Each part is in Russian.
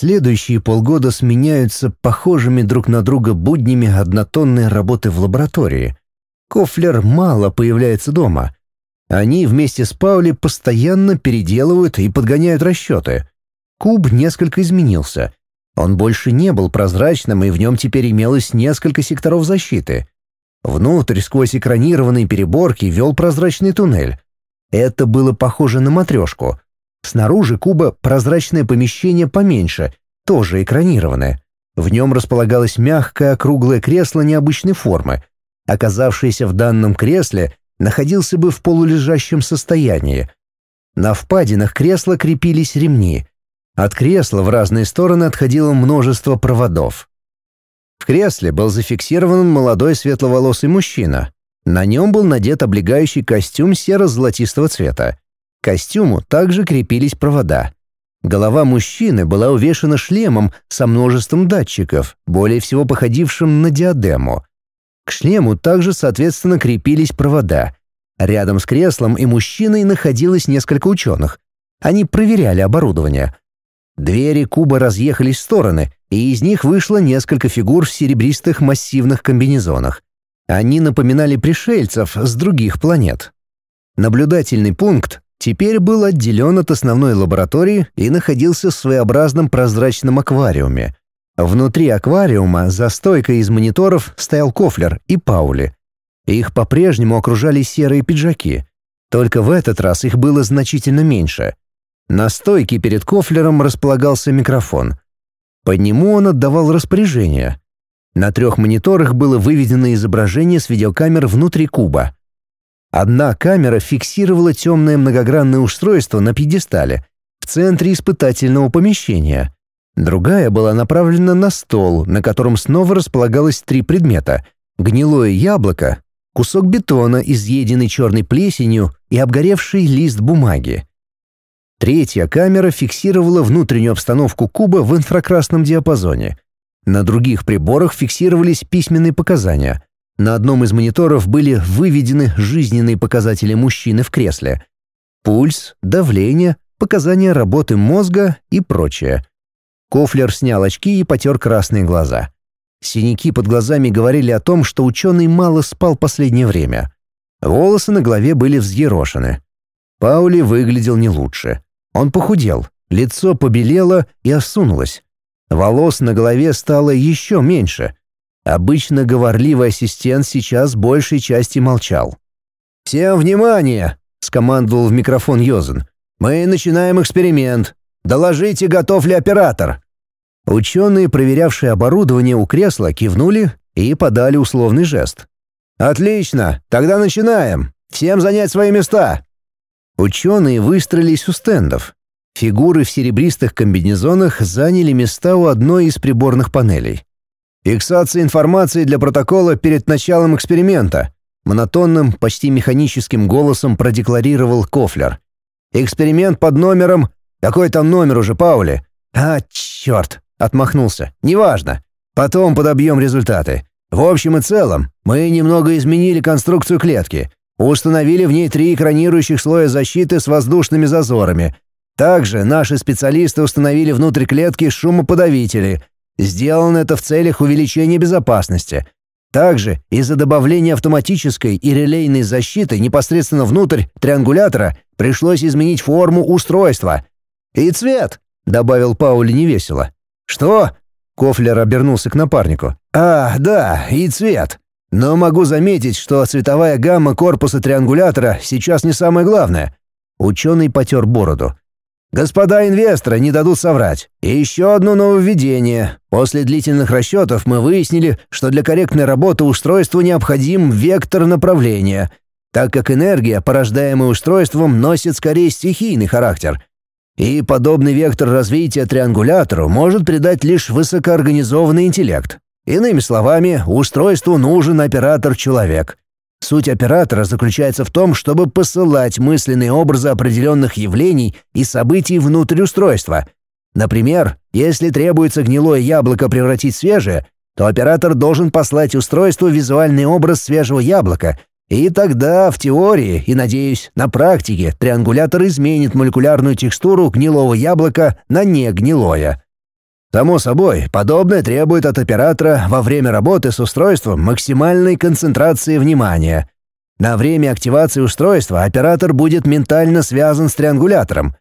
Следующие полгода сменяются похожими друг на друга буднями однотонной работы в лаборатории. Кофлер мало появляется дома. Они вместе с Паули постоянно переделывают и подгоняют расчеты. Куб несколько изменился. Он больше не был прозрачным, и в нем теперь имелось несколько секторов защиты. Внутрь, сквозь экранированные переборки, вел прозрачный туннель. Это было похоже на матрешку — Снаружи куба прозрачное помещение поменьше, тоже экранированное. В нем располагалось мягкое округлое кресло необычной формы. Оказавшееся в данном кресле находился бы в полулежащем состоянии. На впадинах кресла крепились ремни. От кресла в разные стороны отходило множество проводов. В кресле был зафиксирован молодой светловолосый мужчина. На нем был надет облегающий костюм серо-золотистого цвета костюму также крепились провода. Голова мужчины была увешана шлемом со множеством датчиков, более всего походившим на диадему. К шлему также, соответственно, крепились провода. Рядом с креслом и мужчиной находилось несколько ученых. Они проверяли оборудование. Двери куба разъехались в стороны, и из них вышло несколько фигур в серебристых массивных комбинезонах. Они напоминали пришельцев с других планет. Наблюдательный пункт теперь был отделен от основной лаборатории и находился в своеобразном прозрачном аквариуме. Внутри аквариума за стойкой из мониторов стоял Кофлер и Паули. Их по-прежнему окружали серые пиджаки. Только в этот раз их было значительно меньше. На стойке перед Кофлером располагался микрофон. По нему он отдавал распоряжения. На трех мониторах было выведено изображение с видеокамер внутри куба — Одна камера фиксировала темное многогранное устройство на пьедестале в центре испытательного помещения. Другая была направлена на стол, на котором снова располагалось три предмета — гнилое яблоко, кусок бетона, изъеденный черной плесенью и обгоревший лист бумаги. Третья камера фиксировала внутреннюю обстановку куба в инфракрасном диапазоне. На других приборах фиксировались письменные показания — на одном из мониторов были выведены жизненные показатели мужчины в кресле. Пульс, давление, показания работы мозга и прочее. Кофлер снял очки и потер красные глаза. Синяки под глазами говорили о том, что ученый мало спал последнее время. Волосы на голове были взъерошены. Паули выглядел не лучше. Он похудел, лицо побелело и осунулось. Волос на голове стало еще меньше, Обычно говорливый ассистент сейчас большей части молчал. «Всем внимание!» — скомандовал в микрофон Йозен. «Мы начинаем эксперимент. Доложите, готов ли оператор?» Ученые, проверявшие оборудование у кресла, кивнули и подали условный жест. «Отлично! Тогда начинаем! Всем занять свои места!» Ученые выстроились у стендов. Фигуры в серебристых комбинезонах заняли места у одной из приборных панелей. Фиксация информации для протокола перед началом эксперимента. Монотонным, почти механическим голосом продекларировал Кофлер. Эксперимент под номером... Какой там номер уже, Паули? А, черт, отмахнулся. Неважно. Потом подобьем результаты. В общем и целом, мы немного изменили конструкцию клетки. Установили в ней три экранирующих слоя защиты с воздушными зазорами. Также наши специалисты установили внутрь клетки шумоподавители — Сделано это в целях увеличения безопасности. Также из-за добавления автоматической и релейной защиты непосредственно внутрь триангулятора пришлось изменить форму устройства. «И цвет», — добавил Паули невесело. «Что?» — Кофлер обернулся к напарнику. «А, да, и цвет. Но могу заметить, что цветовая гамма корпуса триангулятора сейчас не самое главное». Ученый потер бороду. Господа инвесторы не дадут соврать. И еще одно нововведение. После длительных расчетов мы выяснили, что для корректной работы устройства необходим вектор направления, так как энергия, порождаемая устройством, носит скорее стихийный характер. И подобный вектор развития триангулятору может придать лишь высокоорганизованный интеллект. Иными словами, устройству нужен оператор-человек. Суть оператора заключается в том, чтобы посылать мысленные образы определенных явлений и событий внутрь устройства. Например, если требуется гнилое яблоко превратить в свежее, то оператор должен послать устройству визуальный образ свежего яблока, и тогда, в теории и, надеюсь, на практике, триангулятор изменит молекулярную текстуру гнилого яблока на негнилое. Само собой, подобное требует от оператора во время работы с устройством максимальной концентрации внимания. На время активации устройства оператор будет ментально связан с триангулятором.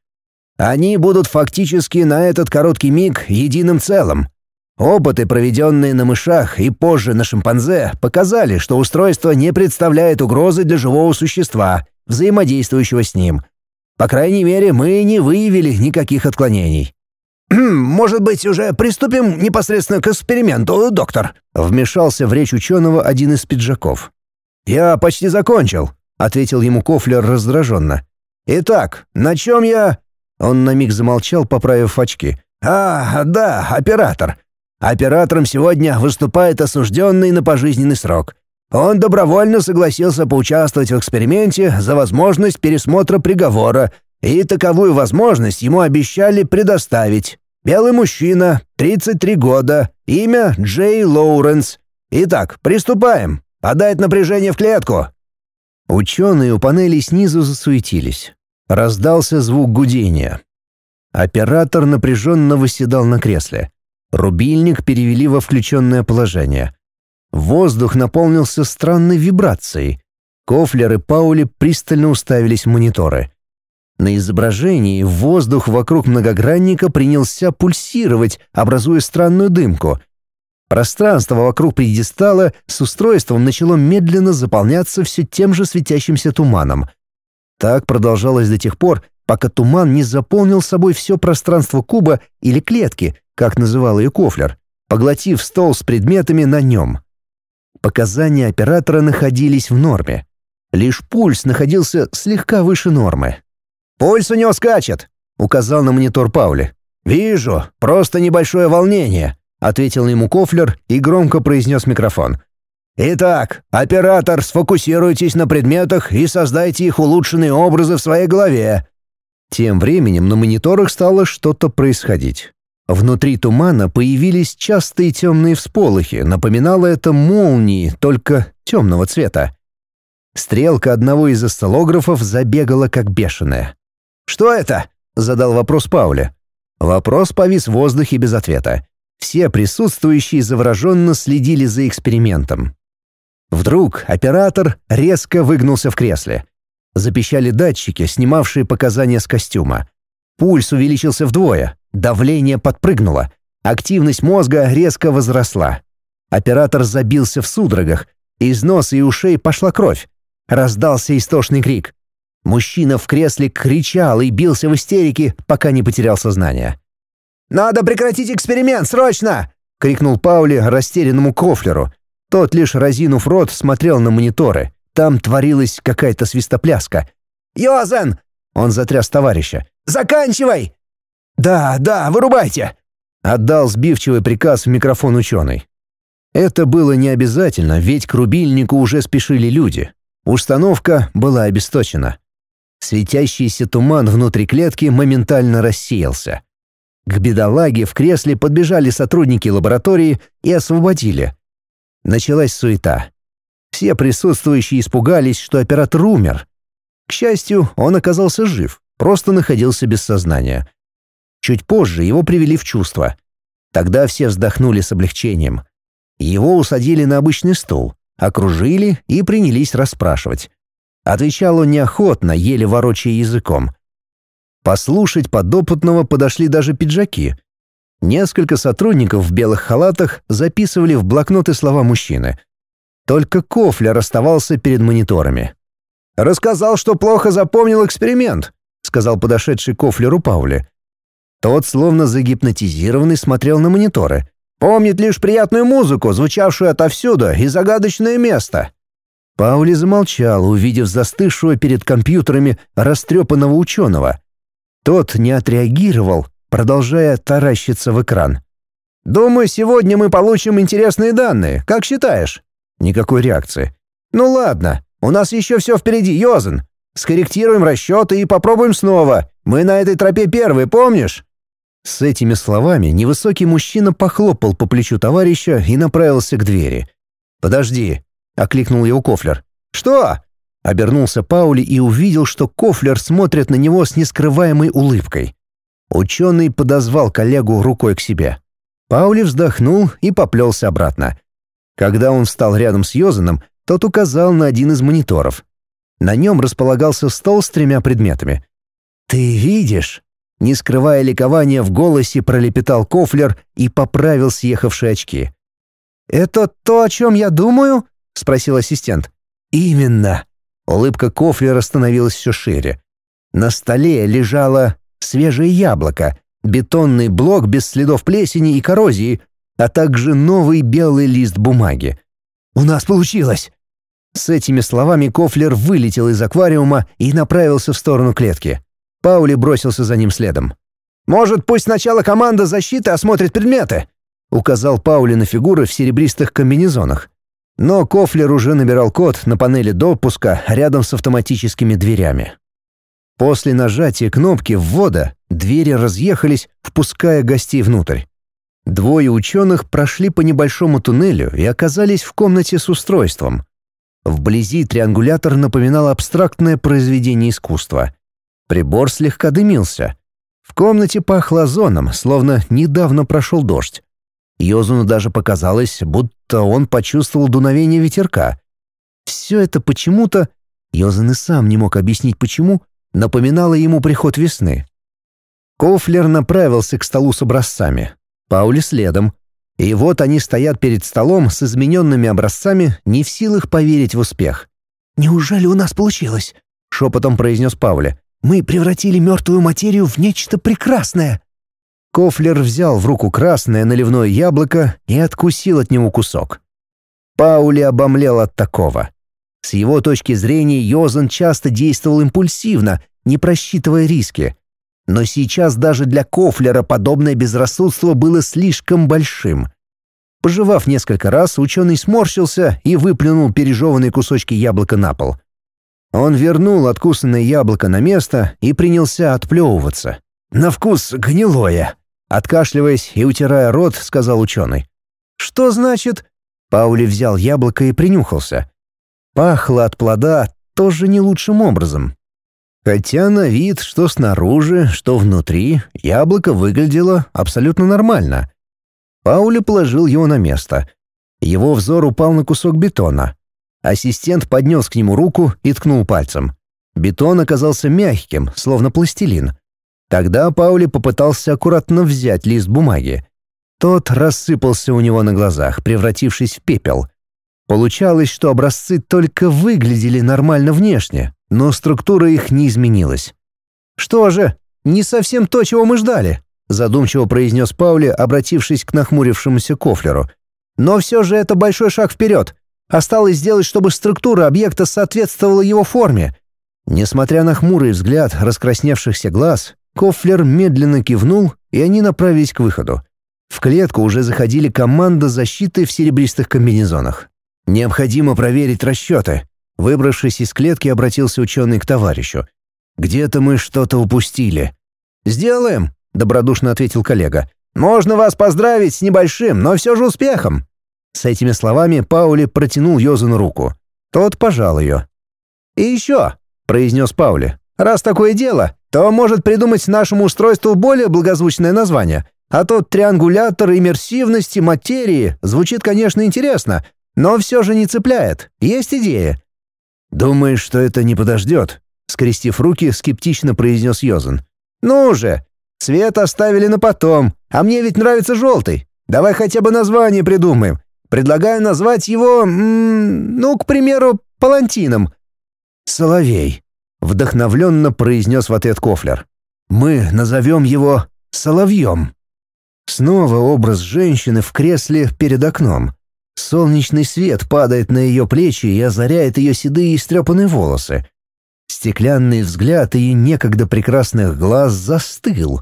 Они будут фактически на этот короткий миг единым целым. Опыты, проведенные на мышах и позже на шимпанзе, показали, что устройство не представляет угрозы для живого существа, взаимодействующего с ним. По крайней мере, мы не выявили никаких отклонений. «Может быть, уже приступим непосредственно к эксперименту, доктор?» Вмешался в речь ученого один из пиджаков. «Я почти закончил», — ответил ему Кофлер раздраженно. «Итак, на чем я...» Он на миг замолчал, поправив очки. «А, да, оператор. Оператором сегодня выступает осужденный на пожизненный срок. Он добровольно согласился поучаствовать в эксперименте за возможность пересмотра приговора и таковую возможность ему обещали предоставить. Белый мужчина, 33 года, имя Джей Лоуренс. Итак, приступаем. Подать напряжение в клетку. Ученые у панели снизу засуетились. Раздался звук гудения. Оператор напряженно восседал на кресле. Рубильник перевели во включенное положение. Воздух наполнился странной вибрацией. Кофлер и Паули пристально уставились в мониторы. На изображении воздух вокруг многогранника принялся пульсировать, образуя странную дымку. Пространство вокруг пьедестала с устройством начало медленно заполняться все тем же светящимся туманом. Так продолжалось до тех пор, пока туман не заполнил собой все пространство куба или клетки, как называл ее Кофлер, поглотив стол с предметами на нем. Показания оператора находились в норме. Лишь пульс находился слегка выше нормы. «Пульс у него скачет», — указал на монитор Паули. «Вижу, просто небольшое волнение», — ответил ему Кофлер и громко произнес микрофон. «Итак, оператор, сфокусируйтесь на предметах и создайте их улучшенные образы в своей голове». Тем временем на мониторах стало что-то происходить. Внутри тумана появились частые темные всполохи, напоминало это молнии, только темного цвета. Стрелка одного из осциллографов забегала как бешеная. «Что это?» — задал вопрос Пауле. Вопрос повис в воздухе без ответа. Все присутствующие завороженно следили за экспериментом. Вдруг оператор резко выгнулся в кресле. Запищали датчики, снимавшие показания с костюма. Пульс увеличился вдвое, давление подпрыгнуло, активность мозга резко возросла. Оператор забился в судорогах, из носа и ушей пошла кровь. Раздался истошный крик. Мужчина в кресле кричал и бился в истерике, пока не потерял сознание. «Надо прекратить эксперимент, срочно!» — крикнул Паули растерянному Кофлеру. Тот, лишь разинув рот, смотрел на мониторы. Там творилась какая-то свистопляска. «Йозен!» — он затряс товарища. «Заканчивай!» «Да, да, вырубайте!» — отдал сбивчивый приказ в микрофон ученый. Это было не обязательно, ведь к рубильнику уже спешили люди. Установка была обесточена. Светящийся туман внутри клетки моментально рассеялся. К бедолаге в кресле подбежали сотрудники лаборатории и освободили. Началась суета. Все присутствующие испугались, что оператор умер. К счастью, он оказался жив, просто находился без сознания. Чуть позже его привели в чувство. Тогда все вздохнули с облегчением. Его усадили на обычный стул, окружили и принялись расспрашивать. Отвечал он неохотно, еле ворочая языком. Послушать подопытного подошли даже пиджаки. Несколько сотрудников в белых халатах записывали в блокноты слова мужчины. Только Кофлер оставался перед мониторами. «Рассказал, что плохо запомнил эксперимент», — сказал подошедший Кофлеру Пауле. Тот, словно загипнотизированный, смотрел на мониторы. «Помнит лишь приятную музыку, звучавшую отовсюду, и загадочное место. Паули замолчал, увидев застывшего перед компьютерами растрепанного ученого. Тот не отреагировал, продолжая таращиться в экран. «Думаю, сегодня мы получим интересные данные. Как считаешь?» Никакой реакции. «Ну ладно, у нас еще все впереди, Йозен. Скорректируем расчеты и попробуем снова. Мы на этой тропе первые, помнишь?» С этими словами невысокий мужчина похлопал по плечу товарища и направился к двери. «Подожди», окликнул его Кофлер. «Что?» Обернулся Паули и увидел, что Кофлер смотрит на него с нескрываемой улыбкой. Ученый подозвал коллегу рукой к себе. Паули вздохнул и поплелся обратно. Когда он встал рядом с Йозаном, тот указал на один из мониторов. На нем располагался стол с тремя предметами. «Ты видишь?» Не скрывая ликования в голосе, пролепетал Кофлер и поправил съехавшие очки. «Это то, о чем я думаю?» — спросил ассистент. «Именно». Улыбка Кофлера становилась все шире. На столе лежало свежее яблоко, бетонный блок без следов плесени и коррозии, а также новый белый лист бумаги. «У нас получилось!» С этими словами Кофлер вылетел из аквариума и направился в сторону клетки. Паули бросился за ним следом. «Может, пусть сначала команда защиты осмотрит предметы?» — указал Паули на фигуры в серебристых комбинезонах. Но Кофлер уже набирал код на панели допуска рядом с автоматическими дверями. После нажатия кнопки ввода двери разъехались, впуская гостей внутрь. Двое ученых прошли по небольшому туннелю и оказались в комнате с устройством. Вблизи триангулятор напоминал абстрактное произведение искусства. Прибор слегка дымился. В комнате пахло озоном, словно недавно прошел дождь. Йозуну даже показалось, будто он почувствовал дуновение ветерка. Все это почему-то, Йозун и сам не мог объяснить почему, напоминало ему приход весны. Кофлер направился к столу с образцами. Паули следом. И вот они стоят перед столом с измененными образцами, не в силах поверить в успех. «Неужели у нас получилось?» — шепотом произнес Паули. «Мы превратили мертвую материю в нечто прекрасное!» Кофлер взял в руку красное наливное яблоко и откусил от него кусок. Паули обомлел от такого. С его точки зрения Йозан часто действовал импульсивно, не просчитывая риски. Но сейчас даже для Кофлера подобное безрассудство было слишком большим. Пожевав несколько раз, ученый сморщился и выплюнул пережеванные кусочки яблока на пол. Он вернул откусанное яблоко на место и принялся отплевываться. «На вкус гнилое», Откашливаясь и утирая рот, сказал ученый. «Что значит?» Паули взял яблоко и принюхался. Пахло от плода тоже не лучшим образом. Хотя на вид, что снаружи, что внутри, яблоко выглядело абсолютно нормально. Паули положил его на место. Его взор упал на кусок бетона. Ассистент поднес к нему руку и ткнул пальцем. Бетон оказался мягким, словно пластилин. Тогда Паули попытался аккуратно взять лист бумаги. Тот рассыпался у него на глазах, превратившись в пепел. Получалось, что образцы только выглядели нормально внешне, но структура их не изменилась. «Что же, не совсем то, чего мы ждали», — задумчиво произнес Паули, обратившись к нахмурившемуся Кофлеру. «Но все же это большой шаг вперед. Осталось сделать, чтобы структура объекта соответствовала его форме». Несмотря на хмурый взгляд раскрасневшихся глаз, Кофлер медленно кивнул, и они направились к выходу. В клетку уже заходили команда защиты в серебристых комбинезонах. «Необходимо проверить расчеты». Выбравшись из клетки, обратился ученый к товарищу. «Где-то мы что-то упустили». «Сделаем», — добродушно ответил коллега. «Можно вас поздравить с небольшим, но все же успехом». С этими словами Паули протянул Йозану руку. Тот пожал ее. «И еще», — произнес Паули, — «раз такое дело, то может придумать нашему устройству более благозвучное название. А тот триангулятор иммерсивности материи звучит, конечно, интересно, но все же не цепляет. Есть идея?» «Думаешь, что это не подождет?» Скрестив руки, скептично произнес Йозен. «Ну же! Цвет оставили на потом, а мне ведь нравится желтый. Давай хотя бы название придумаем. Предлагаю назвать его, ну, к примеру, палантином». «Соловей», Вдохновленно произнес в ответ Кофлер. «Мы назовем его Соловьем». Снова образ женщины в кресле перед окном. Солнечный свет падает на ее плечи и озаряет ее седые и стрепанные волосы. Стеклянный взгляд ее некогда прекрасных глаз застыл.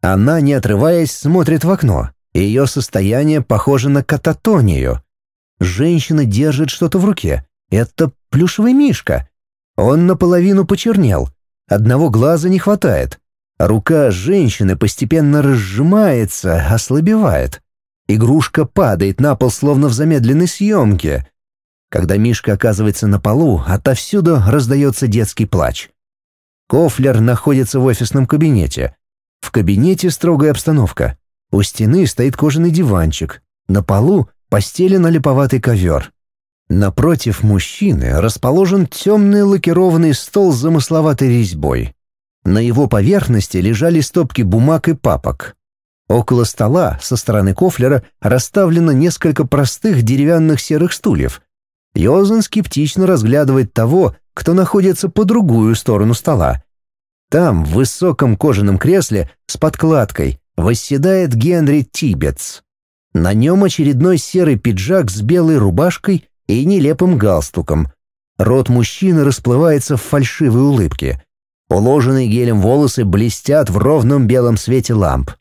Она, не отрываясь, смотрит в окно. Ее состояние похоже на кататонию. Женщина держит что-то в руке. Это плюшевый мишка. Он наполовину почернел. Одного глаза не хватает. Рука женщины постепенно разжимается, ослабевает. Игрушка падает на пол, словно в замедленной съемке. Когда Мишка оказывается на полу, отовсюду раздается детский плач. Кофлер находится в офисном кабинете. В кабинете строгая обстановка. У стены стоит кожаный диванчик. На полу постелен липоватый ковер. Напротив мужчины расположен темный лакированный стол с замысловатой резьбой. На его поверхности лежали стопки бумаг и папок. Около стола со стороны кофлера расставлено несколько простых деревянных серых стульев. Йозен скептично разглядывает того, кто находится по другую сторону стола. Там, в высоком кожаном кресле с подкладкой, восседает Генри Тибетс. На нем очередной серый пиджак с белой рубашкой и нелепым галстуком. Рот мужчины расплывается в фальшивой улыбке. Уложенные гелем волосы блестят в ровном белом свете ламп.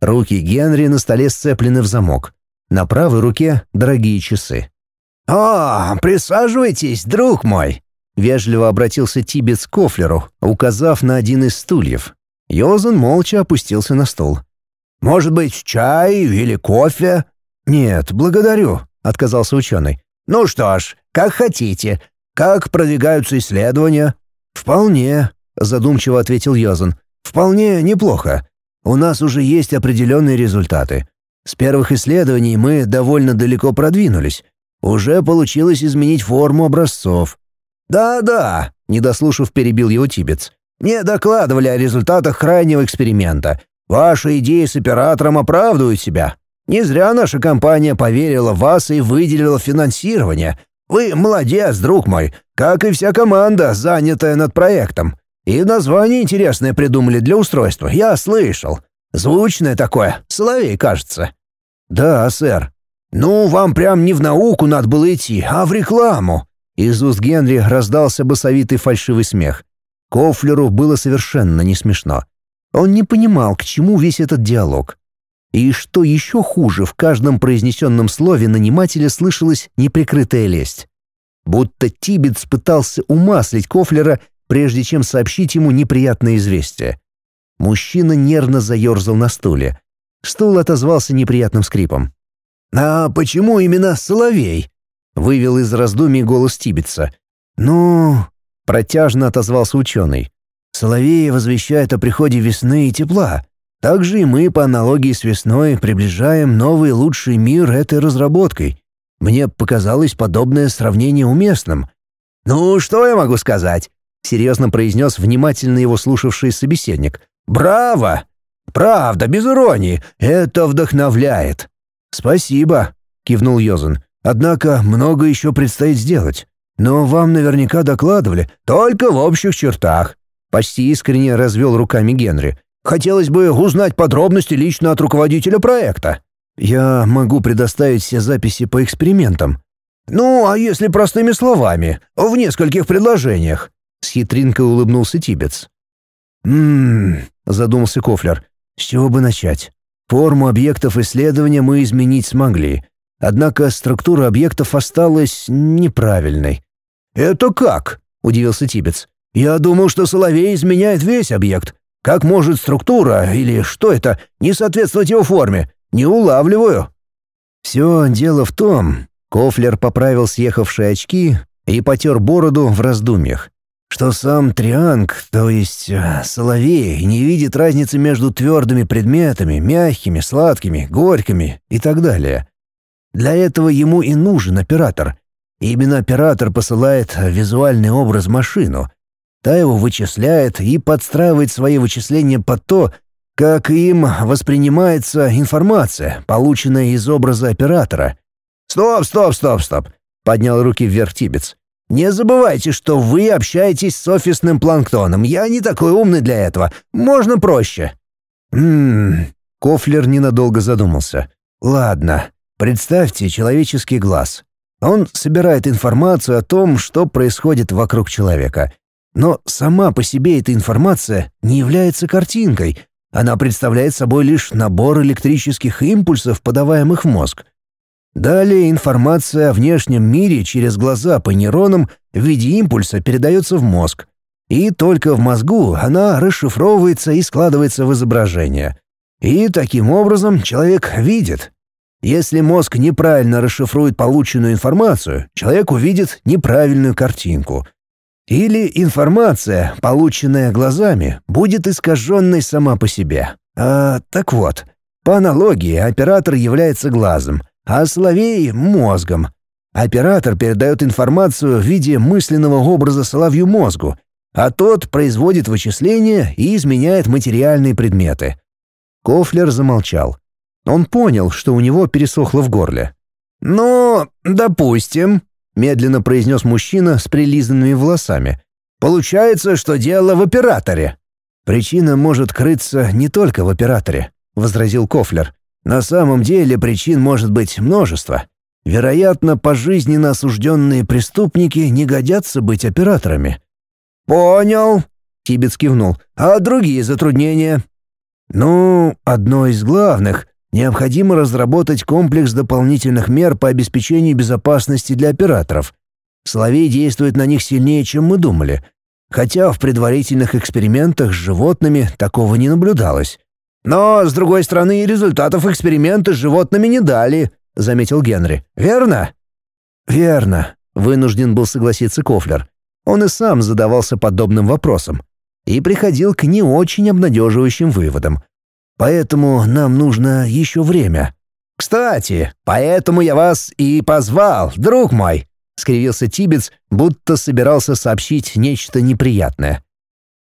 Руки Генри на столе сцеплены в замок. На правой руке дорогие часы. «О, присаживайтесь, друг мой!» Вежливо обратился Тибец к Кофлеру, указав на один из стульев. Йозен молча опустился на стол. «Может быть, чай или кофе?» «Нет, благодарю», — отказался ученый. «Ну что ж, как хотите. Как продвигаются исследования?» «Вполне», — задумчиво ответил Йозен. «Вполне неплохо. У нас уже есть определенные результаты. С первых исследований мы довольно далеко продвинулись. Уже получилось изменить форму образцов. «Да-да», — недослушав, перебил его Тибец. «Мне докладывали о результатах крайнего эксперимента. Ваша идея с оператором оправдывает себя. Не зря наша компания поверила в вас и выделила финансирование. Вы молодец, друг мой, как и вся команда, занятая над проектом. И название интересное придумали для устройства, я слышал. Звучное такое, соловей, кажется». «Да, сэр». «Ну, вам прям не в науку надо было идти, а в рекламу». Из уст Генри раздался басовитый фальшивый смех. Кофлеру было совершенно не смешно. Он не понимал, к чему весь этот диалог. И что еще хуже, в каждом произнесенном слове нанимателя слышалась неприкрытая лесть. Будто Тибетс пытался умаслить Кофлера прежде чем сообщить ему неприятное известие. Мужчина нервно заерзал на стуле. Стул отозвался неприятным скрипом. «А почему именно Соловей?» — вывел из раздумий голос Тибетса. «Ну...» — протяжно отозвался ученый. «Соловей возвещает о приходе весны и тепла. Также и мы, по аналогии с весной, приближаем новый лучший мир этой разработкой. Мне показалось подобное сравнение уместным». «Ну, что я могу сказать? — серьезно произнес внимательно его слушавший собеседник. «Браво! Правда, без иронии. Это вдохновляет». «Спасибо», — кивнул Йозен. «Однако много еще предстоит сделать. Но вам наверняка докладывали. Только в общих чертах». Почти искренне развел руками Генри. «Хотелось бы узнать подробности лично от руководителя проекта». «Я могу предоставить все записи по экспериментам». «Ну, а если простыми словами, в нескольких предложениях?» С хитринкой улыбнулся Тибец. «Ммм...» — задумался Кофлер. «С чего бы начать? Форму объектов исследования мы изменить смогли. Однако структура объектов осталась неправильной». «Это как?» — удивился Тибец. «Я думал, что Соловей изменяет весь объект. Как может структура, или что это, не соответствовать его форме? Не улавливаю». «Все дело в том...» Кофлер поправил съехавшие очки и потер бороду в раздумьях что сам Трианг, то есть э, Соловей, не видит разницы между твердыми предметами, мягкими, сладкими, горькими и так далее. Для этого ему и нужен оператор. именно оператор посылает визуальный образ машину. Та его вычисляет и подстраивает свои вычисления под то, как им воспринимается информация, полученная из образа оператора. «Стоп, стоп, стоп, стоп!» — поднял руки вверх Тибец. Не забывайте, что вы общаетесь с офисным планктоном. Я не такой умный для этого. Можно проще». «Ммм...» Кофлер ненадолго задумался. «Ладно, представьте человеческий глаз. Он собирает информацию о том, что происходит вокруг человека. Но сама по себе эта информация не является картинкой. Она представляет собой лишь набор электрических импульсов, подаваемых в мозг. Далее информация о внешнем мире через глаза по нейронам в виде импульса передается в мозг. И только в мозгу она расшифровывается и складывается в изображение. И таким образом человек видит. Если мозг неправильно расшифрует полученную информацию, человек увидит неправильную картинку. Или информация, полученная глазами, будет искаженной сама по себе. А, так вот, По аналогии, оператор является глазом, а Соловей — мозгом. Оператор передает информацию в виде мысленного образа Соловью мозгу, а тот производит вычисления и изменяет материальные предметы. Кофлер замолчал. Он понял, что у него пересохло в горле. «Ну, допустим», — медленно произнес мужчина с прилизанными волосами. «Получается, что дело в операторе». «Причина может крыться не только в операторе», — возразил Кофлер. «На самом деле причин может быть множество. Вероятно, пожизненно осужденные преступники не годятся быть операторами». «Понял», — Тибец кивнул. «А другие затруднения?» «Ну, одно из главных Необходимо разработать комплекс дополнительных мер по обеспечению безопасности для операторов. Соловей действует на них сильнее, чем мы думали. Хотя в предварительных экспериментах с животными такого не наблюдалось. «Но, с другой стороны, результатов эксперимента с животными не дали», — заметил Генри. «Верно?» «Верно», — вынужден был согласиться Кофлер. Он и сам задавался подобным вопросом и приходил к не очень обнадеживающим выводам. Поэтому нам нужно еще время». «Кстати, поэтому я вас и позвал, друг мой», — скривился Тибец, будто собирался сообщить нечто неприятное.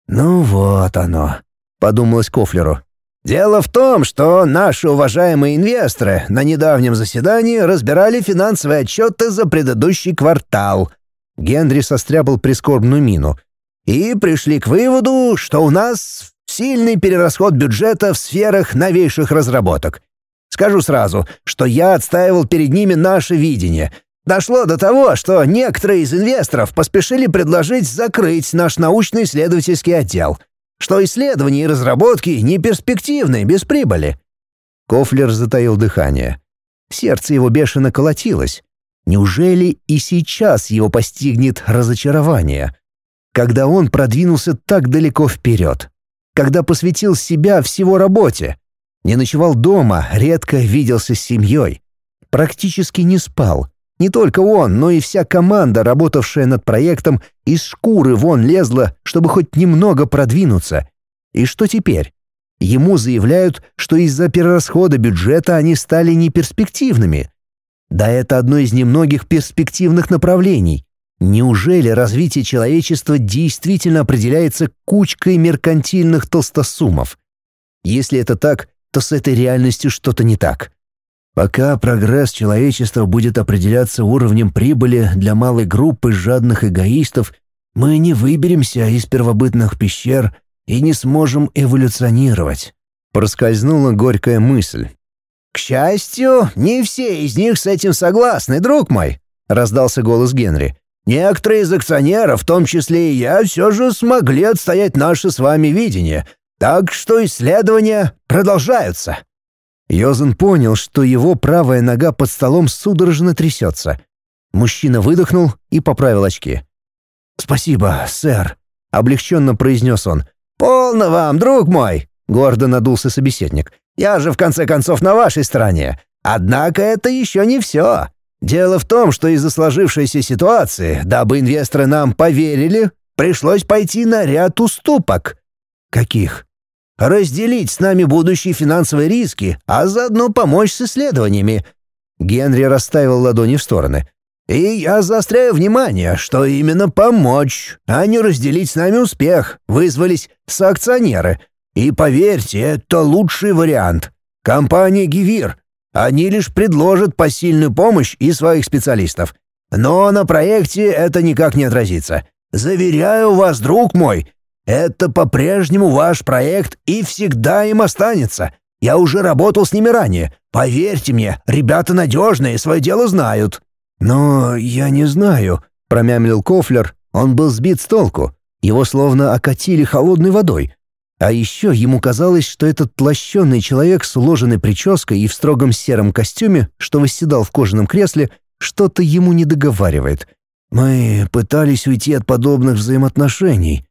«Ну вот оно», — подумалось Кофлеру. «Дело в том, что наши уважаемые инвесторы на недавнем заседании разбирали финансовые отчеты за предыдущий квартал». Генри состряпал прискорбную мину. «И пришли к выводу, что у нас Сильный перерасход бюджета в сферах новейших разработок. Скажу сразу, что я отстаивал перед ними наше видение. Дошло до того, что некоторые из инвесторов поспешили предложить закрыть наш научно-исследовательский отдел, что исследования и разработки не перспективны, без прибыли. Кофлер затаил дыхание. Сердце его бешено колотилось. Неужели и сейчас его постигнет разочарование, когда он продвинулся так далеко вперед? Когда посвятил себя всего работе. Не ночевал дома, редко виделся с семьей. Практически не спал. Не только он, но и вся команда, работавшая над проектом, из шкуры вон лезла, чтобы хоть немного продвинуться. И что теперь? Ему заявляют, что из-за перерасхода бюджета они стали неперспективными. Да это одно из немногих перспективных направлений. Неужели развитие человечества действительно определяется кучкой меркантильных толстосумов? Если это так, то с этой реальностью что-то не так. Пока прогресс человечества будет определяться уровнем прибыли для малой группы жадных эгоистов, мы не выберемся из первобытных пещер и не сможем эволюционировать. Проскользнула горькая мысль. «К счастью, не все из них с этим согласны, друг мой», — раздался голос Генри. Некоторые из акционеров, в том числе и я, все же смогли отстоять наше с вами видение, так что исследования продолжаются». Йозен понял, что его правая нога под столом судорожно трясется. Мужчина выдохнул и поправил очки. «Спасибо, сэр», — облегченно произнес он. «Полно вам, друг мой!» — гордо надулся собеседник. «Я же в конце концов на вашей стороне. Однако это еще не все. Дело в том, что из-за сложившейся ситуации, дабы инвесторы нам поверили, пришлось пойти на ряд уступок. Каких? Разделить с нами будущие финансовые риски, а заодно помочь с исследованиями. Генри расставил ладони в стороны. И я заостряю внимание, что именно помочь, а не разделить с нами успех, вызвались соакционеры. И поверьте, это лучший вариант. Компания «Гивир» Они лишь предложат посильную помощь и своих специалистов. Но на проекте это никак не отразится. Заверяю вас, друг мой, это по-прежнему ваш проект и всегда им останется. Я уже работал с ними ранее. Поверьте мне, ребята надежные, свое дело знают». «Но я не знаю», — промямлил Кофлер. Он был сбит с толку. Его словно окатили холодной водой. А еще ему казалось, что этот тлощенный человек с уложенной прической и в строгом сером костюме, что восседал в кожаном кресле, что-то ему не договаривает. Мы пытались уйти от подобных взаимоотношений.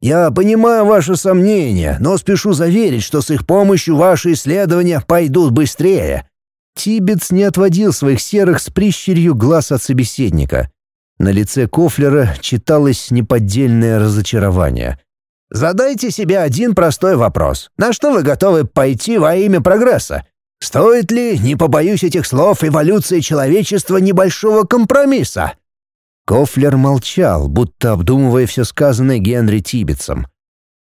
Я понимаю ваши сомнения, но спешу заверить, что с их помощью ваши исследования пойдут быстрее. Тибец не отводил своих серых с прищерью глаз от собеседника. На лице Кофлера читалось неподдельное разочарование — Задайте себе один простой вопрос. На что вы готовы пойти во имя прогресса? Стоит ли, не побоюсь этих слов, эволюции человечества небольшого компромисса?» Кофлер молчал, будто обдумывая все сказанное Генри Тибетсом.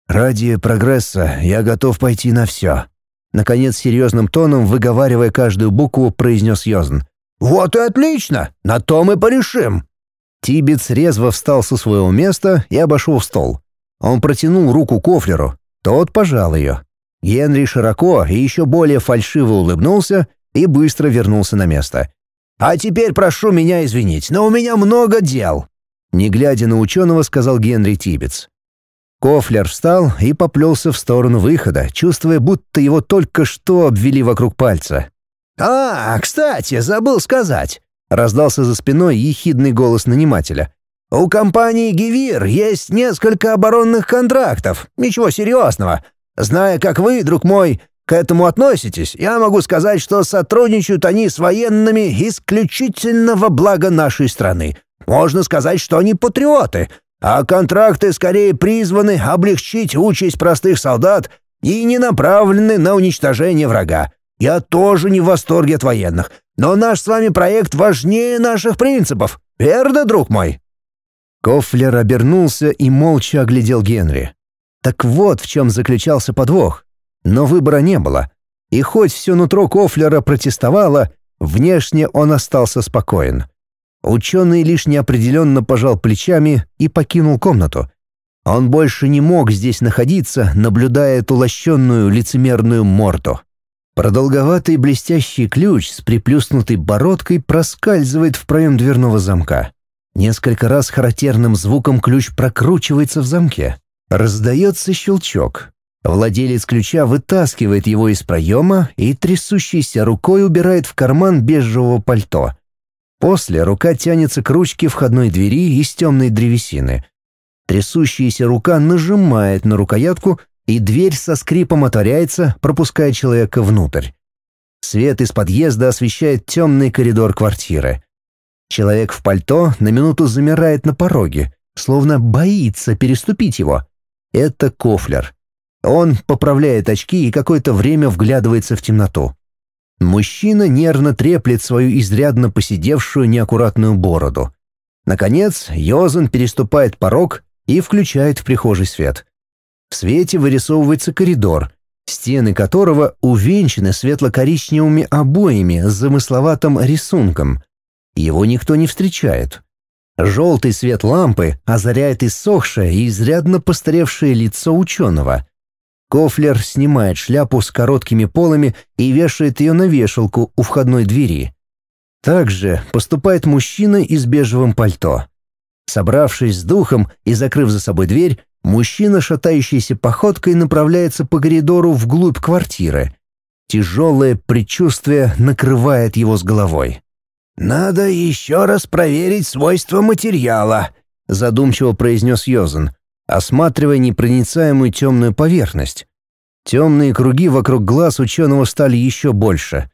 «Ради прогресса я готов пойти на все», Наконец, серьезным тоном, выговаривая каждую букву, произнес Йозн. «Вот и отлично! На то мы порешим!» Тибец резво встал со своего места и обошел стол. Он протянул руку Кофлеру. Тот пожал ее. Генри широко и еще более фальшиво улыбнулся и быстро вернулся на место. «А теперь прошу меня извинить, но у меня много дел!» Не глядя на ученого, сказал Генри Тибец. Кофлер встал и поплелся в сторону выхода, чувствуя, будто его только что обвели вокруг пальца. «А, кстати, забыл сказать!» — раздался за спиной ехидный голос нанимателя. «У компании «Гивир» есть несколько оборонных контрактов. Ничего серьезного. Зная, как вы, друг мой, к этому относитесь, я могу сказать, что сотрудничают они с военными исключительно во благо нашей страны. Можно сказать, что они патриоты, а контракты скорее призваны облегчить участь простых солдат и не направлены на уничтожение врага. Я тоже не в восторге от военных, но наш с вами проект важнее наших принципов, верно, друг мой?» Кофлер обернулся и молча оглядел Генри. Так вот в чем заключался подвох. Но выбора не было. И хоть все нутро Кофлера протестовало, внешне он остался спокоен. Ученый лишь неопределенно пожал плечами и покинул комнату. Он больше не мог здесь находиться, наблюдая эту лощенную лицемерную морду. Продолговатый блестящий ключ с приплюснутой бородкой проскальзывает в проем дверного замка. Несколько раз характерным звуком ключ прокручивается в замке. Раздается щелчок. Владелец ключа вытаскивает его из проема и трясущейся рукой убирает в карман бежевого пальто — После рука тянется к ручке входной двери из темной древесины. Трясущаяся рука нажимает на рукоятку, и дверь со скрипом отворяется, пропуская человека внутрь. Свет из подъезда освещает темный коридор квартиры. Человек в пальто на минуту замирает на пороге, словно боится переступить его. Это Кофлер. Он поправляет очки и какое-то время вглядывается в темноту. Мужчина нервно треплет свою изрядно поседевшую неаккуратную бороду. Наконец, Йозен переступает порог и включает в прихожий свет. В свете вырисовывается коридор, стены которого увенчаны светло-коричневыми обоями с замысловатым рисунком. Его никто не встречает. Желтый свет лампы озаряет иссохшее и изрядно постаревшее лицо ученого. Кофлер снимает шляпу с короткими полами и вешает ее на вешалку у входной двери. Также поступает мужчина из бежевым пальто. Собравшись с духом и закрыв за собой дверь, мужчина, шатающийся походкой, направляется по коридору вглубь квартиры. Тяжелое предчувствие накрывает его с головой. «Надо еще раз проверить свойства материала», — задумчиво произнес Йозен осматривая непроницаемую темную поверхность. Темные круги вокруг глаз ученого стали еще больше.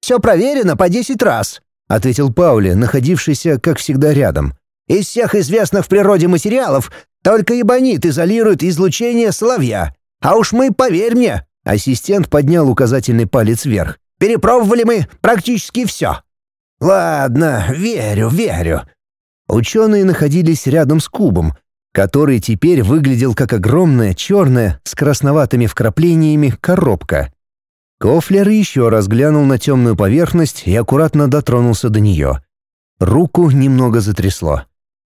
«Все проверено по десять раз», — ответил Паули, находившийся, как всегда, рядом. «Из всех известных в природе материалов только эбонит изолирует излучение соловья. А уж мы, поверь мне...» Ассистент поднял указательный палец вверх. «Перепробовали мы практически все». «Ладно, верю, верю». Ученые находились рядом с кубом, который теперь выглядел как огромная черная с красноватыми вкраплениями коробка. Кофлер еще раз глянул на темную поверхность и аккуратно дотронулся до нее. Руку немного затрясло.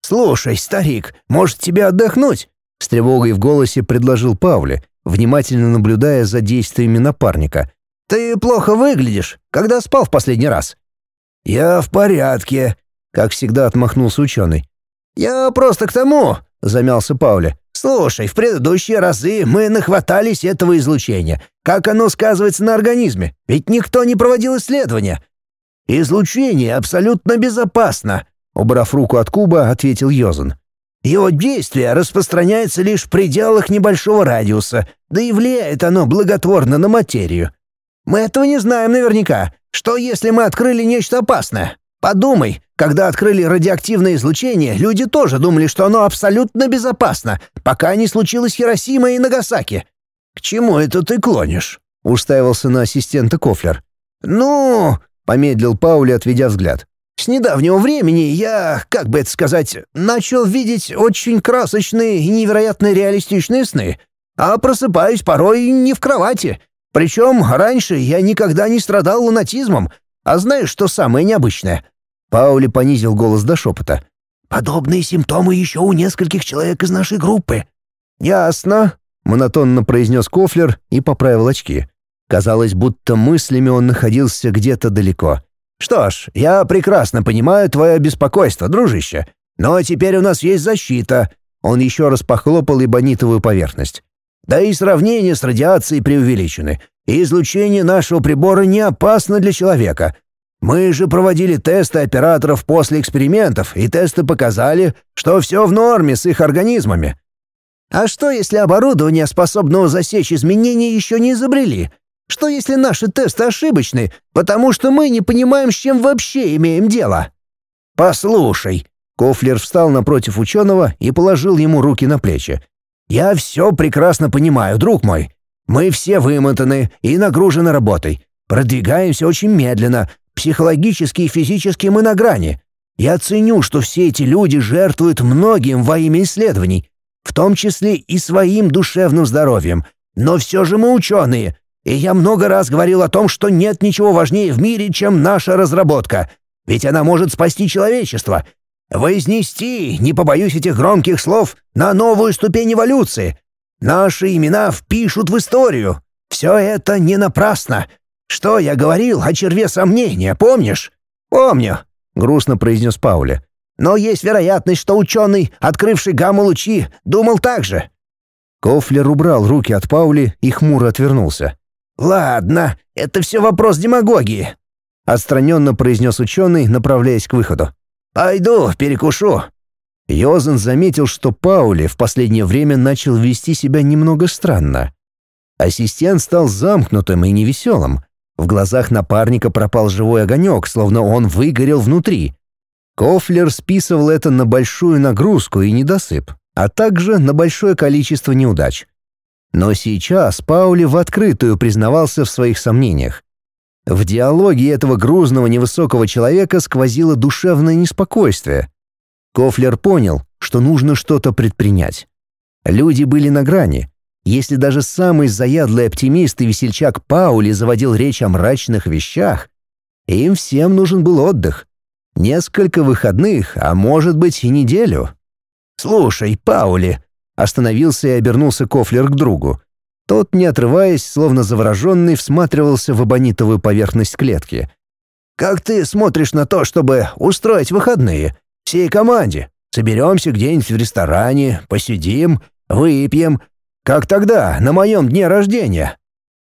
«Слушай, старик, может тебе отдохнуть?» С тревогой в голосе предложил Павле, внимательно наблюдая за действиями напарника. «Ты плохо выглядишь. Когда спал в последний раз?» «Я в порядке», — как всегда отмахнулся ученый. «Я просто к тому, — замялся Пауля. «Слушай, в предыдущие разы мы нахватались этого излучения. Как оно сказывается на организме? Ведь никто не проводил исследования». «Излучение абсолютно безопасно», — убрав руку от куба, ответил Йозен. «Его действие распространяется лишь в пределах небольшого радиуса, да и влияет оно благотворно на материю». «Мы этого не знаем наверняка. Что, если мы открыли нечто опасное? Подумай, когда открыли радиоактивное излучение, люди тоже думали, что оно абсолютно безопасно, пока не случилось Хиросима и Нагасаки. «К чему это ты клонишь?» — уставился на ассистента Кофлер. «Ну...» — помедлил Паули, отведя взгляд. «С недавнего времени я, как бы это сказать, начал видеть очень красочные и невероятно реалистичные сны, а просыпаюсь порой не в кровати. Причем раньше я никогда не страдал лунатизмом. А знаешь, что самое необычное?» Паули понизил голос до шепота. «Подобные симптомы еще у нескольких человек из нашей группы». «Ясно», — монотонно произнес Кофлер и поправил очки. Казалось, будто мыслями он находился где-то далеко. «Что ж, я прекрасно понимаю твое беспокойство, дружище. Но теперь у нас есть защита». Он еще раз похлопал эбонитовую поверхность. Да и сравнение с радиацией преувеличены. И излучение нашего прибора не опасно для человека. Мы же проводили тесты операторов после экспериментов, и тесты показали, что все в норме с их организмами. А что, если оборудование, способного засечь изменения, еще не изобрели? Что, если наши тесты ошибочны, потому что мы не понимаем, с чем вообще имеем дело? Послушай. Кофлер встал напротив ученого и положил ему руки на плечи. «Я все прекрасно понимаю, друг мой. Мы все вымотаны и нагружены работой. Продвигаемся очень медленно. Психологически и физически мы на грани. Я ценю, что все эти люди жертвуют многим во имя исследований, в том числе и своим душевным здоровьем. Но все же мы ученые, и я много раз говорил о том, что нет ничего важнее в мире, чем наша разработка. Ведь она может спасти человечество, Вознести, не побоюсь этих громких слов, на новую ступень эволюции. Наши имена впишут в историю. Все это не напрасно. Что я говорил о черве сомнения, помнишь? Помню, грустно произнес Пауля. Но есть вероятность, что ученый, открывший гамма-лучи, думал так же. Кофлер убрал руки от Паули и хмуро отвернулся. «Ладно, это все вопрос демагогии», — отстраненно произнес ученый, направляясь к выходу. «Пойду, перекушу». Йозен заметил, что Паули в последнее время начал вести себя немного странно. Ассистент стал замкнутым и невеселым. В глазах напарника пропал живой огонек, словно он выгорел внутри. Кофлер списывал это на большую нагрузку и недосып, а также на большое количество неудач. Но сейчас Паули в открытую признавался в своих сомнениях. В диалоге этого грузного невысокого человека сквозило душевное неспокойствие. Кофлер понял, что нужно что-то предпринять. Люди были на грани. Если даже самый заядлый оптимист и весельчак Паули заводил речь о мрачных вещах, им всем нужен был отдых. Несколько выходных, а может быть и неделю. «Слушай, Паули», — остановился и обернулся Кофлер к другу. Тот, не отрываясь, словно завороженный, всматривался в абонитовую поверхность клетки. «Как ты смотришь на то, чтобы устроить выходные? Всей команде. Соберемся где-нибудь в ресторане, посидим, выпьем. Как тогда, на моем дне рождения?»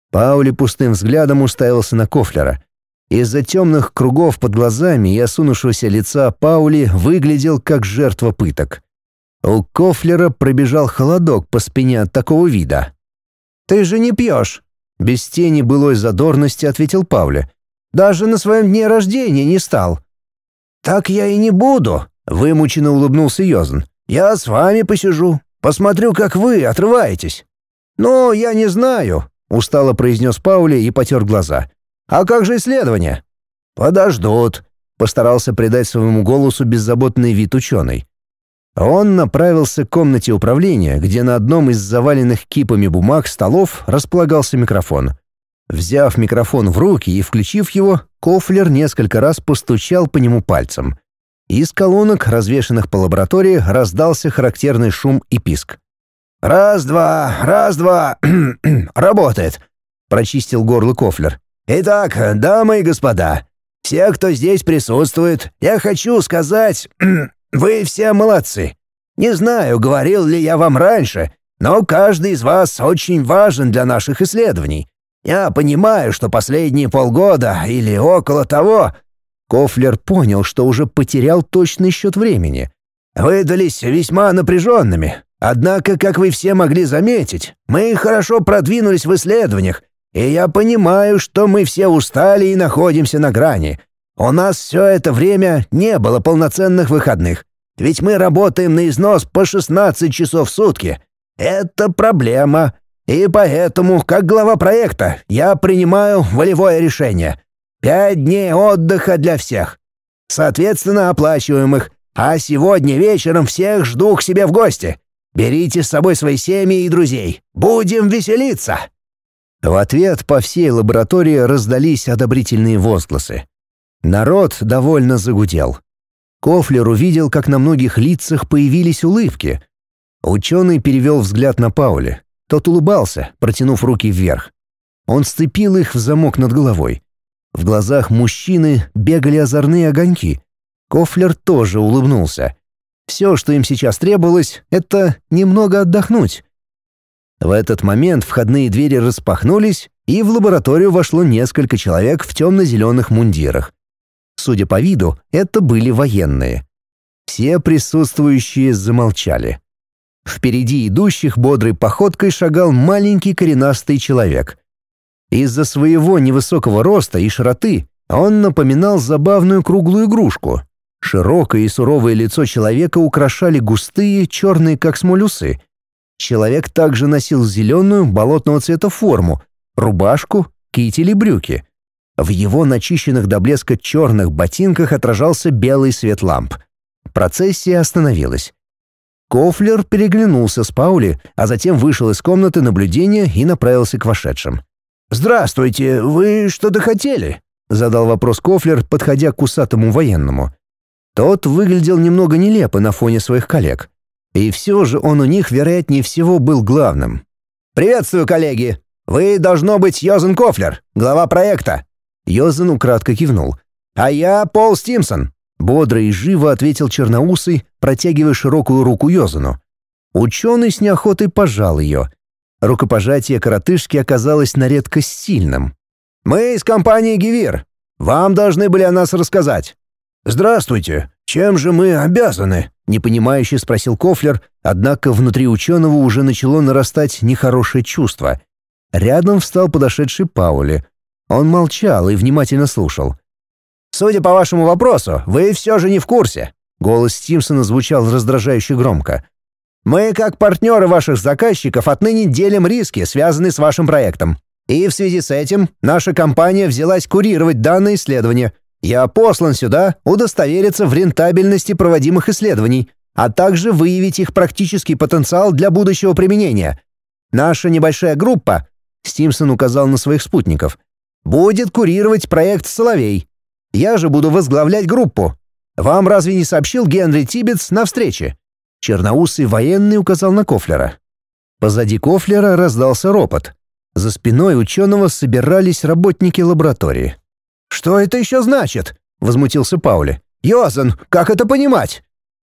Паули пустым взглядом уставился на Кофлера. Из-за темных кругов под глазами и осунувшегося лица Паули выглядел как жертва пыток. У Кофлера пробежал холодок по спине от такого вида. «Ты же не пьешь!» Без тени былой задорности ответил Павле. «Даже на своем дне рождения не стал». «Так я и не буду», — вымученно улыбнулся Йозен. «Я с вами посижу, посмотрю, как вы отрываетесь». «Ну, я не знаю», — устало произнес Паули и потер глаза. «А как же исследования?» «Подождут», — постарался придать своему голосу беззаботный вид ученый. Он направился к комнате управления, где на одном из заваленных кипами бумаг столов располагался микрофон. Взяв микрофон в руки и включив его, Кофлер несколько раз постучал по нему пальцем. Из колонок, развешанных по лаборатории, раздался характерный шум и писк. «Раз-два, раз-два, работает», — прочистил горло Кофлер. «Итак, дамы и господа, все, кто здесь присутствует, я хочу сказать Вы все молодцы. Не знаю, говорил ли я вам раньше, но каждый из вас очень важен для наших исследований. Я понимаю, что последние полгода или около того...» Кофлер понял, что уже потерял точный счет времени. «Выдались весьма напряженными. Однако, как вы все могли заметить, мы хорошо продвинулись в исследованиях, и я понимаю, что мы все устали и находимся на грани. У нас все это время не было полноценных выходных, ведь мы работаем на износ по 16 часов в сутки. Это проблема. И поэтому, как глава проекта, я принимаю волевое решение. Пять дней отдыха для всех. Соответственно, оплачиваемых. А сегодня вечером всех жду к себе в гости. Берите с собой свои семьи и друзей. Будем веселиться!» В ответ по всей лаборатории раздались одобрительные возгласы. Народ довольно загудел. Кофлер увидел, как на многих лицах появились улыбки. Ученый перевел взгляд на Пауля. Тот улыбался, протянув руки вверх. Он сцепил их в замок над головой. В глазах мужчины бегали озорные огоньки. Кофлер тоже улыбнулся. Все, что им сейчас требовалось, это немного отдохнуть. В этот момент входные двери распахнулись, и в лабораторию вошло несколько человек в темно-зеленых мундирах. Судя по виду, это были военные. Все присутствующие замолчали. Впереди идущих бодрой походкой шагал маленький коренастый человек. Из-за своего невысокого роста и широты он напоминал забавную круглую игрушку. Широкое и суровое лицо человека украшали густые, черные как смоль усы. Человек также носил зеленую болотного цвета форму, рубашку, китель и брюки. В его начищенных до блеска черных ботинках отражался белый свет ламп. Процессия остановилась. Кофлер переглянулся с Паули, а затем вышел из комнаты наблюдения и направился к вошедшим. «Здравствуйте, вы что-то хотели?» — задал вопрос Кофлер, подходя к усатому военному. Тот выглядел немного нелепо на фоне своих коллег. И все же он у них, вероятнее всего, был главным. «Приветствую, коллеги! Вы, должно быть, Йозен Кофлер, глава проекта. Йозен украдко кивнул. «А я Пол Стимсон», — бодро и живо ответил черноусый, протягивая широкую руку Йозену. Ученый с неохотой пожал ее. Рукопожатие коротышки оказалось на редкость сильным. «Мы из компании «Гивир». Вам должны были о нас рассказать». «Здравствуйте. Чем же мы обязаны?» — непонимающе спросил Кофлер, однако внутри ученого уже начало нарастать нехорошее чувство. Рядом встал подошедший Паули — он молчал и внимательно слушал. «Судя по вашему вопросу, вы все же не в курсе». Голос Стимсона звучал раздражающе громко. «Мы, как партнеры ваших заказчиков, отныне делим риски, связанные с вашим проектом. И в связи с этим наша компания взялась курировать данное исследование. Я послан сюда удостовериться в рентабельности проводимых исследований, а также выявить их практический потенциал для будущего применения. Наша небольшая группа, Стимсон указал на своих спутников, будет курировать проект «Соловей». Я же буду возглавлять группу. Вам разве не сообщил Генри Тибетс на встрече?» Черноусый военный указал на Кофлера. Позади Кофлера раздался ропот. За спиной ученого собирались работники лаборатории. «Что это еще значит?» — возмутился Паули. «Йозан, как это понимать?»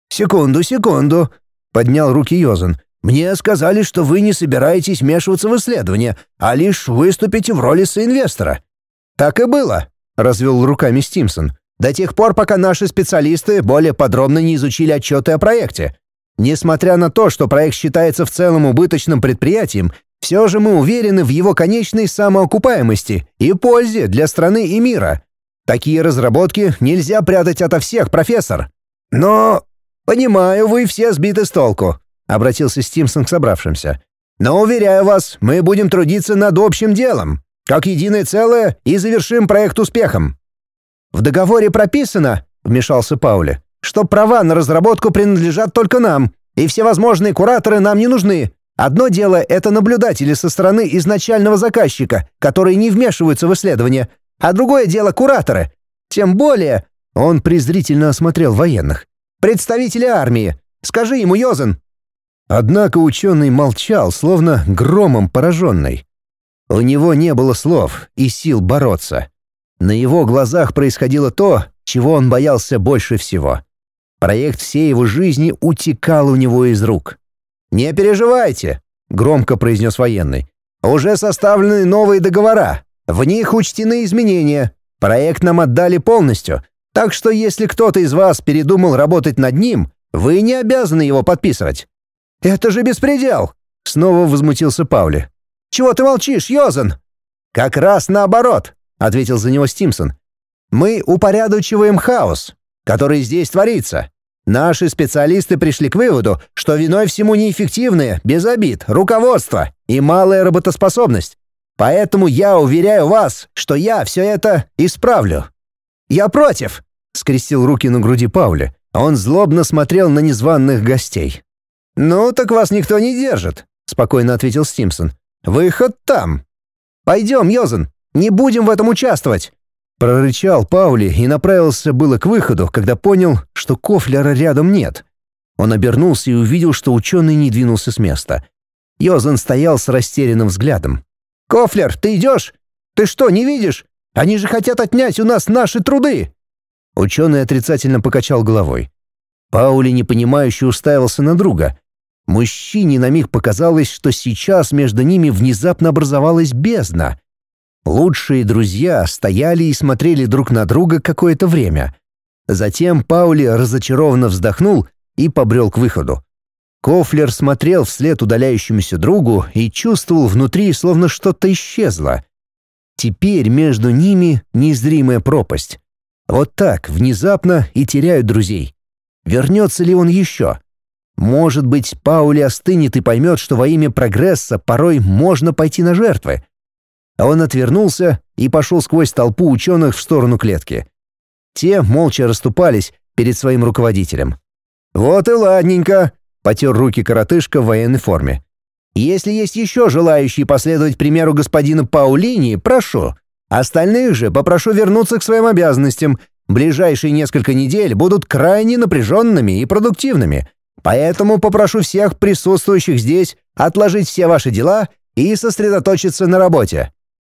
«Секунду, секунду», — поднял руки Йозан. Мне сказали, что вы не собираетесь вмешиваться в исследование, а лишь выступите в роли соинвестора». «Так и было», — развел руками Стимсон. «До тех пор, пока наши специалисты более подробно не изучили отчеты о проекте. Несмотря на то, что проект считается в целом убыточным предприятием, все же мы уверены в его конечной самоокупаемости и пользе для страны и мира. Такие разработки нельзя прятать ото всех, профессор. Но, понимаю, вы все сбиты с толку. — обратился Стимсон к собравшимся. «Но, уверяю вас, мы будем трудиться над общим делом, как единое целое, и завершим проект успехом». «В договоре прописано», — вмешался Паули, «что права на разработку принадлежат только нам, и все возможные кураторы нам не нужны. Одно дело — это наблюдатели со стороны изначального заказчика, которые не вмешиваются в исследование, а другое дело — кураторы. Тем более...» — он презрительно осмотрел военных. «Представители армии. Скажи ему, Йозен, Однако ученый молчал, словно громом пораженный. У него не было слов и сил бороться. На его глазах происходило то, чего он боялся больше всего. Проект всей его жизни утекал у него из рук. «Не переживайте», — громко произнес военный. «Уже составлены новые договора. В них учтены изменения. Проект нам отдали полностью. Так что если кто-то из вас передумал работать над ним, вы не обязаны его подписывать. «Это же беспредел!» — снова возмутился Паули. «Чего ты молчишь, Йозан?» «Как раз наоборот», — ответил за него Стимсон. «Мы упорядочиваем хаос, который здесь творится. Наши специалисты пришли к выводу, что виной всему неэффективное, без обид, руководство и малая работоспособность. Поэтому я уверяю вас, что я все это исправлю». «Я против!» — скрестил руки на груди Паули. Он злобно смотрел на незваных гостей. «Ну, так вас никто не держит», — спокойно ответил Стимсон. «Выход там. Пойдем, Йозен, не будем в этом участвовать». Прорычал Паули и направился было к выходу, когда понял, что Кофлера рядом нет. Он обернулся и увидел, что ученый не двинулся с места. Йозен стоял с растерянным взглядом. «Кофлер, ты идешь? Ты что, не видишь? Они же хотят отнять у нас наши труды!» Ученый отрицательно покачал головой. Паули непонимающе уставился на друга. Мужчине на миг показалось, что сейчас между ними внезапно образовалась бездна. Лучшие друзья стояли и смотрели друг на друга какое-то время. Затем Паули разочарованно вздохнул и побрел к выходу. Кофлер смотрел вслед удаляющемуся другу и чувствовал внутри, словно что-то исчезло. Теперь между ними незримая пропасть. Вот так, внезапно, и теряют друзей. Вернется ли он еще? Может быть, Паули остынет и поймет, что во имя прогресса порой можно пойти на жертвы. Он отвернулся и пошел сквозь толпу ученых в сторону клетки. Те молча расступались перед своим руководителем. «Вот и ладненько», — потер руки коротышка в военной форме. «Если есть еще желающие последовать примеру господина Паулини, прошу. Остальных же попрошу вернуться к своим обязанностям. Ближайшие несколько недель будут крайне напряженными и продуктивными. Поэтому попрошу всех присутствующих здесь отложить все ваши дела и сосредоточиться на работе.